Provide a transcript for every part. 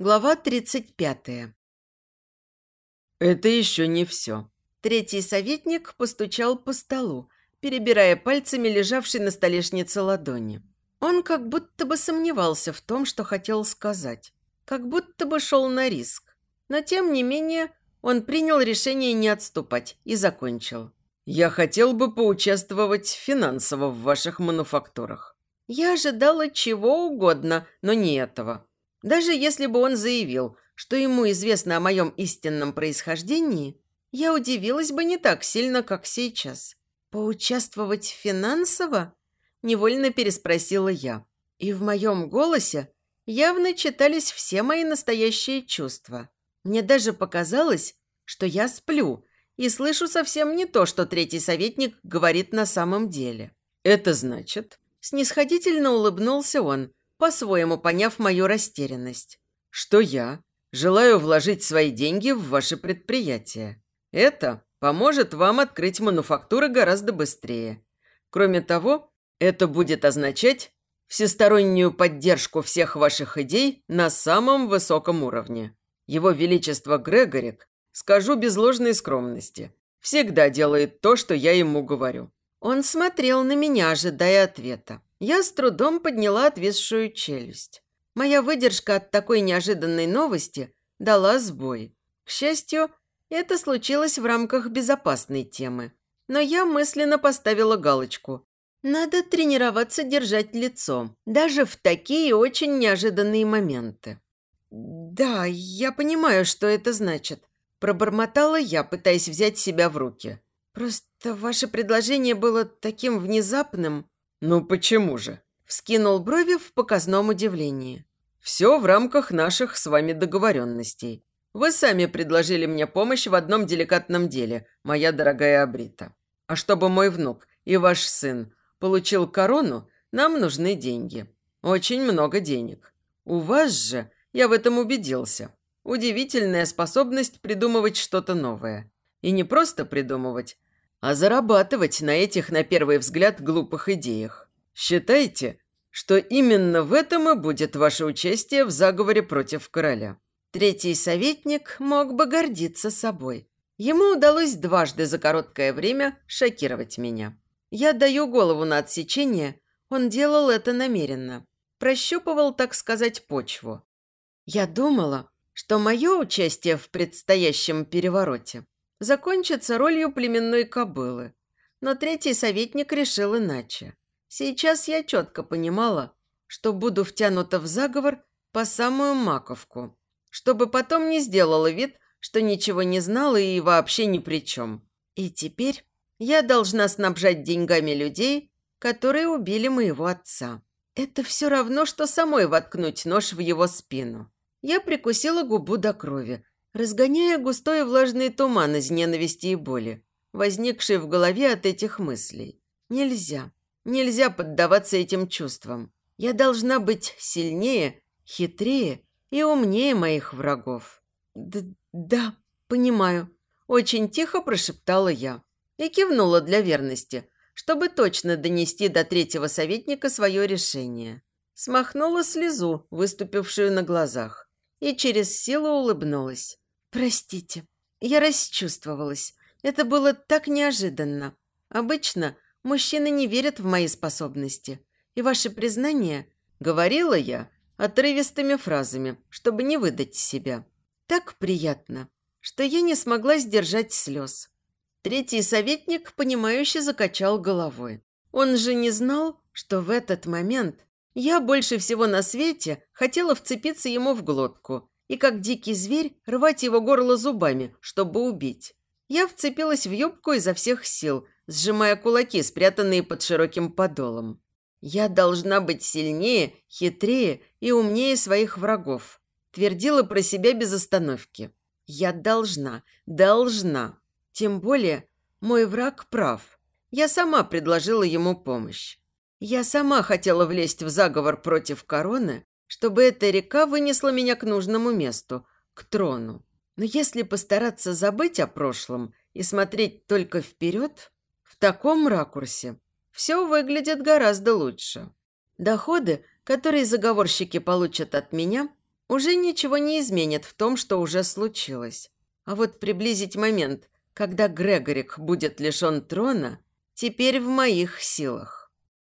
Глава 35. «Это еще не все». Третий советник постучал по столу, перебирая пальцами лежавшей на столешнице ладони. Он как будто бы сомневался в том, что хотел сказать. Как будто бы шел на риск. Но, тем не менее, он принял решение не отступать и закончил. «Я хотел бы поучаствовать финансово в ваших мануфактурах». Я ожидала чего угодно, но не этого. Даже если бы он заявил, что ему известно о моем истинном происхождении, я удивилась бы не так сильно, как сейчас. «Поучаствовать финансово?» – невольно переспросила я. И в моем голосе явно читались все мои настоящие чувства. Мне даже показалось, что я сплю и слышу совсем не то, что третий советник говорит на самом деле. «Это значит...» Снисходительно улыбнулся он, по-своему поняв мою растерянность. «Что я желаю вложить свои деньги в ваше предприятие. Это поможет вам открыть мануфактуры гораздо быстрее. Кроме того, это будет означать всестороннюю поддержку всех ваших идей на самом высоком уровне. Его Величество Грегорик, скажу без ложной скромности, всегда делает то, что я ему говорю». Он смотрел на меня, ожидая ответа. Я с трудом подняла отвисшую челюсть. Моя выдержка от такой неожиданной новости дала сбой. К счастью, это случилось в рамках безопасной темы. Но я мысленно поставила галочку. Надо тренироваться держать лицо, даже в такие очень неожиданные моменты. «Да, я понимаю, что это значит», – пробормотала я, пытаясь взять себя в руки. «Просто ваше предложение было таким внезапным». «Ну почему же?» – вскинул брови в показном удивлении. «Все в рамках наших с вами договоренностей. Вы сами предложили мне помощь в одном деликатном деле, моя дорогая Абрита. А чтобы мой внук и ваш сын получил корону, нам нужны деньги. Очень много денег. У вас же, я в этом убедился, удивительная способность придумывать что-то новое. И не просто придумывать, а зарабатывать на этих, на первый взгляд, глупых идеях. Считайте, что именно в этом и будет ваше участие в заговоре против короля. Третий советник мог бы гордиться собой. Ему удалось дважды за короткое время шокировать меня. Я даю голову на отсечение, он делал это намеренно. Прощупывал, так сказать, почву. Я думала, что мое участие в предстоящем перевороте закончится ролью племенной кобылы. Но третий советник решил иначе. Сейчас я четко понимала, что буду втянута в заговор по самую маковку, чтобы потом не сделала вид, что ничего не знала и вообще ни при чем. И теперь я должна снабжать деньгами людей, которые убили моего отца. Это все равно, что самой воткнуть нож в его спину. Я прикусила губу до крови, разгоняя густой влажный туман из ненависти и боли, возникший в голове от этих мыслей. Нельзя, нельзя поддаваться этим чувствам. Я должна быть сильнее, хитрее и умнее моих врагов. Д «Да, понимаю», – очень тихо прошептала я и кивнула для верности, чтобы точно донести до третьего советника свое решение. Смахнула слезу, выступившую на глазах и через силу улыбнулась. «Простите, я расчувствовалась. Это было так неожиданно. Обычно мужчины не верят в мои способности. И ваше признание, говорила я, отрывистыми фразами, чтобы не выдать себя. Так приятно, что я не смогла сдержать слез. Третий советник, понимающе закачал головой. Он же не знал, что в этот момент я больше всего на свете хотела вцепиться ему в глотку и, как дикий зверь, рвать его горло зубами, чтобы убить. Я вцепилась в юбку изо всех сил, сжимая кулаки, спрятанные под широким подолом. «Я должна быть сильнее, хитрее и умнее своих врагов», твердила про себя без остановки. «Я должна, должна. Тем более, мой враг прав. Я сама предложила ему помощь. Я сама хотела влезть в заговор против короны, чтобы эта река вынесла меня к нужному месту, к трону. Но если постараться забыть о прошлом и смотреть только вперед, в таком ракурсе все выглядит гораздо лучше. Доходы, которые заговорщики получат от меня, уже ничего не изменит в том, что уже случилось. А вот приблизить момент, когда Грегорик будет лишен трона, теперь в моих силах.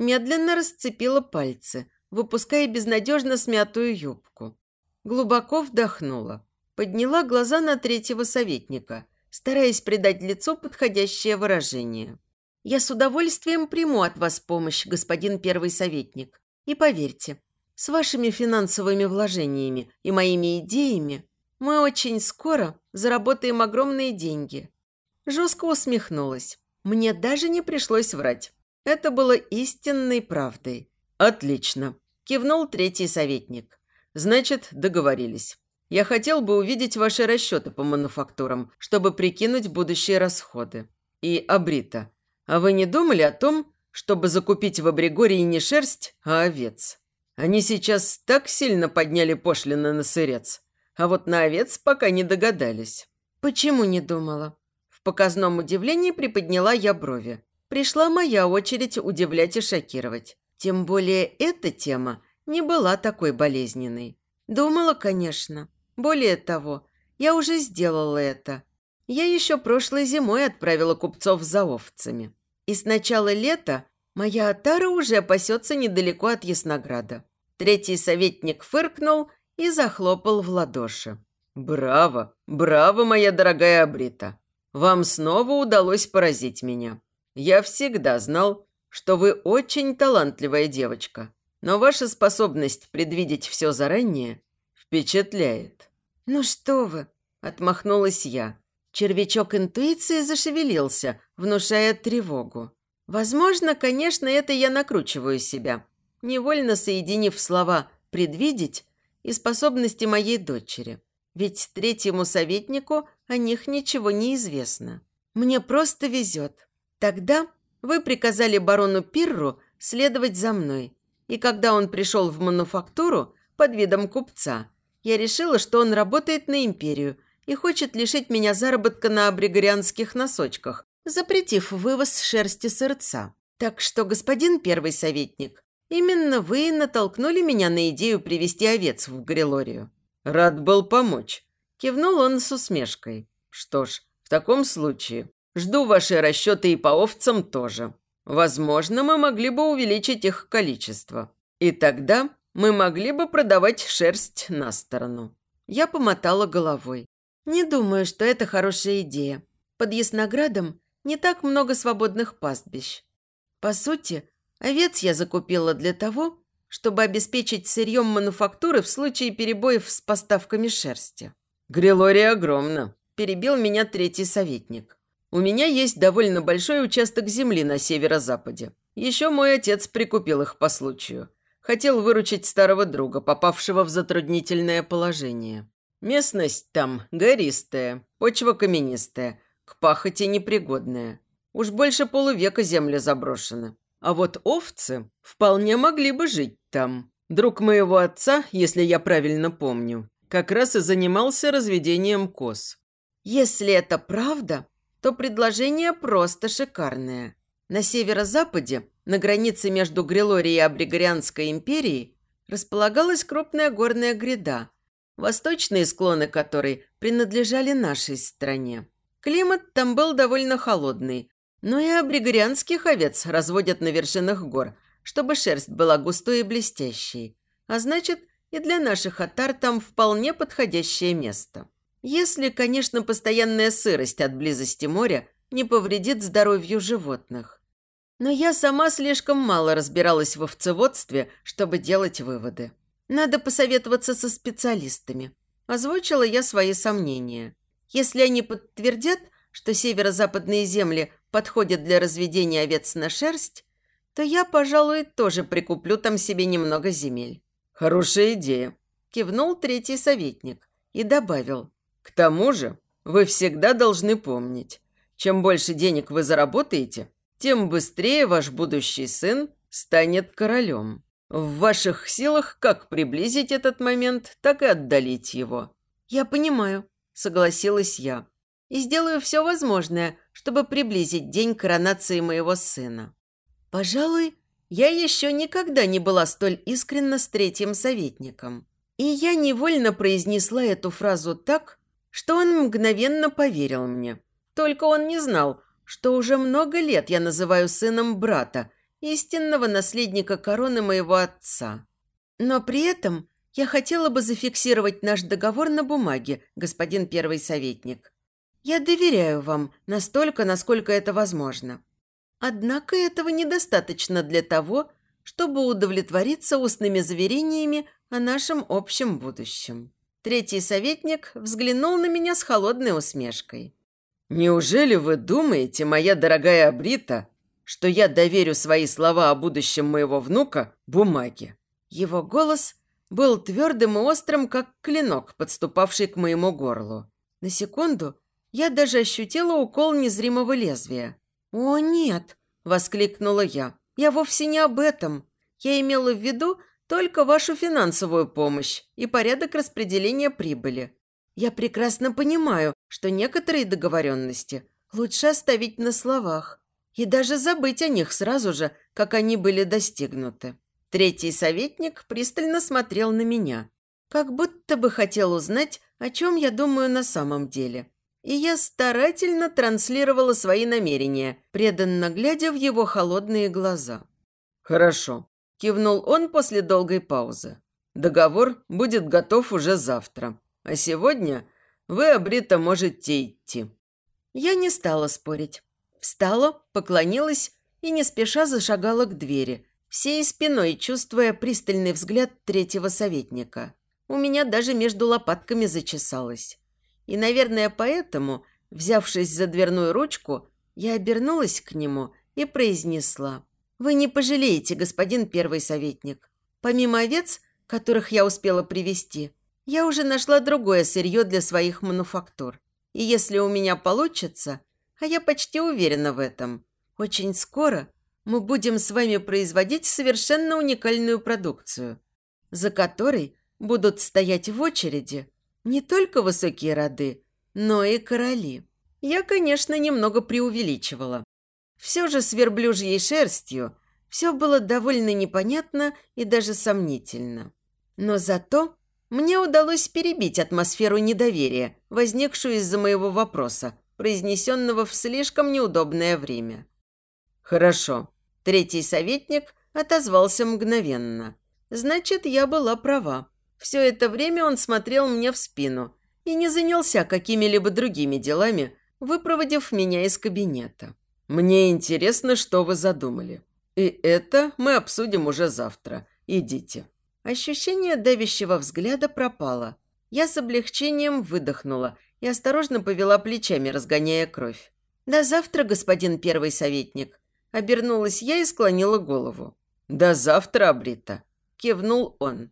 Медленно расцепила пальцы, выпуская безнадежно смятую юбку. Глубоко вдохнула. Подняла глаза на третьего советника, стараясь придать лицу подходящее выражение. «Я с удовольствием приму от вас помощь, господин первый советник. И поверьте, с вашими финансовыми вложениями и моими идеями мы очень скоро заработаем огромные деньги». Жестко усмехнулась. Мне даже не пришлось врать. Это было истинной правдой. «Отлично», – кивнул третий советник. «Значит, договорились. Я хотел бы увидеть ваши расчеты по мануфактурам, чтобы прикинуть будущие расходы. И, Абрита, а вы не думали о том, чтобы закупить в Абригории не шерсть, а овец?» Они сейчас так сильно подняли пошлины на сырец, а вот на овец пока не догадались. Почему не думала? В показном удивлении приподняла я брови. Пришла моя очередь удивлять и шокировать. Тем более эта тема не была такой болезненной. Думала, конечно. Более того, я уже сделала это. Я еще прошлой зимой отправила купцов за овцами. И с начала лета моя отара уже пасется недалеко от Яснограда. Третий советник фыркнул и захлопал в ладоши. «Браво! Браво, моя дорогая Абрита! Вам снова удалось поразить меня. Я всегда знал, что вы очень талантливая девочка, но ваша способность предвидеть все заранее впечатляет». «Ну что вы!» – отмахнулась я. Червячок интуиции зашевелился, внушая тревогу. Возможно, конечно, это я накручиваю себя невольно соединив слова «предвидеть» и способности моей дочери. Ведь третьему советнику о них ничего не известно. Мне просто везет. Тогда вы приказали барону Пирру следовать за мной. И когда он пришел в мануфактуру под видом купца, я решила, что он работает на империю и хочет лишить меня заработка на абригорианских носочках, запретив вывоз шерсти сырца. Так что, господин первый советник, Именно вы натолкнули меня на идею привести овец в Грилорию. Рад был помочь. Кивнул он с усмешкой. Что ж, в таком случае жду ваши расчеты и по овцам тоже. Возможно, мы могли бы увеличить их количество. И тогда мы могли бы продавать шерсть на сторону. Я помотала головой. Не думаю, что это хорошая идея. Под Ясноградом не так много свободных пастбищ. По сути, Овец я закупила для того, чтобы обеспечить сырьем мануфактуры в случае перебоев с поставками шерсти. «Грилория огромна», – перебил меня третий советник. «У меня есть довольно большой участок земли на северо-западе. Еще мой отец прикупил их по случаю. Хотел выручить старого друга, попавшего в затруднительное положение. Местность там гористая, почва каменистая, к пахоте непригодная. Уж больше полувека земля заброшена. А вот овцы вполне могли бы жить там. Друг моего отца, если я правильно помню, как раз и занимался разведением коз. Если это правда, то предложение просто шикарное. На северо-западе, на границе между Грилорией и Абригорианской империей, располагалась крупная горная гряда, восточные склоны которой принадлежали нашей стране. Климат там был довольно холодный, но и абригорианских овец разводят на вершинах гор, чтобы шерсть была густой и блестящей. А значит, и для наших отар там вполне подходящее место. Если, конечно, постоянная сырость от близости моря не повредит здоровью животных. Но я сама слишком мало разбиралась в овцеводстве, чтобы делать выводы. Надо посоветоваться со специалистами. Озвучила я свои сомнения. Если они подтвердят, что северо-западные земли подходят для разведения овец на шерсть, то я, пожалуй, тоже прикуплю там себе немного земель». «Хорошая идея», – кивнул третий советник и добавил. «К тому же вы всегда должны помнить, чем больше денег вы заработаете, тем быстрее ваш будущий сын станет королем. В ваших силах как приблизить этот момент, так и отдалить его». «Я понимаю», – согласилась я и сделаю все возможное, чтобы приблизить день коронации моего сына. Пожалуй, я еще никогда не была столь искренна с третьим советником. И я невольно произнесла эту фразу так, что он мгновенно поверил мне. Только он не знал, что уже много лет я называю сыном брата, истинного наследника короны моего отца. Но при этом я хотела бы зафиксировать наш договор на бумаге, господин первый советник. Я доверяю вам настолько, насколько это возможно. Однако этого недостаточно для того, чтобы удовлетвориться устными заверениями о нашем общем будущем. Третий советник взглянул на меня с холодной усмешкой. «Неужели вы думаете, моя дорогая Абрита, что я доверю свои слова о будущем моего внука бумаге?» Его голос был твердым и острым, как клинок, подступавший к моему горлу. На секунду я даже ощутила укол незримого лезвия. «О, нет!» – воскликнула я. «Я вовсе не об этом. Я имела в виду только вашу финансовую помощь и порядок распределения прибыли. Я прекрасно понимаю, что некоторые договоренности лучше оставить на словах и даже забыть о них сразу же, как они были достигнуты. Третий советник пристально смотрел на меня, как будто бы хотел узнать, о чем я думаю на самом деле. И я старательно транслировала свои намерения, преданно глядя в его холодные глаза. «Хорошо кивнул он после долгой паузы. Договор будет готов уже завтра. А сегодня вы, Абрита, можете идти. Я не стала спорить. Встала, поклонилась и не спеша зашагала к двери, всей спиной чувствуя пристальный взгляд третьего советника. У меня даже между лопатками зачесалось. И, наверное, поэтому, взявшись за дверную ручку, я обернулась к нему и произнесла – вы не пожалеете, господин первый советник. Помимо овец, которых я успела привести, я уже нашла другое сырье для своих мануфактур. И если у меня получится, а я почти уверена в этом, очень скоро мы будем с вами производить совершенно уникальную продукцию, за которой будут стоять в очереди не только высокие роды, но и короли. Я, конечно, немного преувеличивала. Все же с верблюжьей шерстью все было довольно непонятно и даже сомнительно. Но зато мне удалось перебить атмосферу недоверия, возникшую из-за моего вопроса, произнесенного в слишком неудобное время. «Хорошо». Третий советник отозвался мгновенно. «Значит, я была права. Все это время он смотрел мне в спину и не занялся какими-либо другими делами, выпроводив меня из кабинета. «Мне интересно, что вы задумали. И это мы обсудим уже завтра. Идите». Ощущение давящего взгляда пропало. Я с облегчением выдохнула и осторожно повела плечами, разгоняя кровь. «До завтра, господин первый советник». Обернулась я и склонила голову. «До завтра, Абрита», – кивнул он.